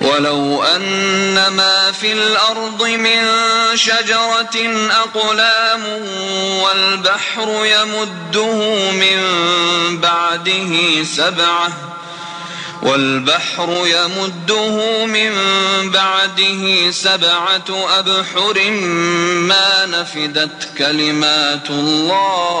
ولو أن ما في الأرض من شجرة أقلام والبحر يمده من بعده سبعة والبحر يمده من بعده سبعة أبحر ما نفدت كلمات الله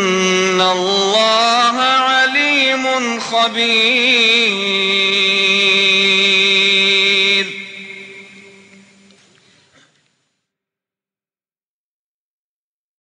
إن الله عليم خبير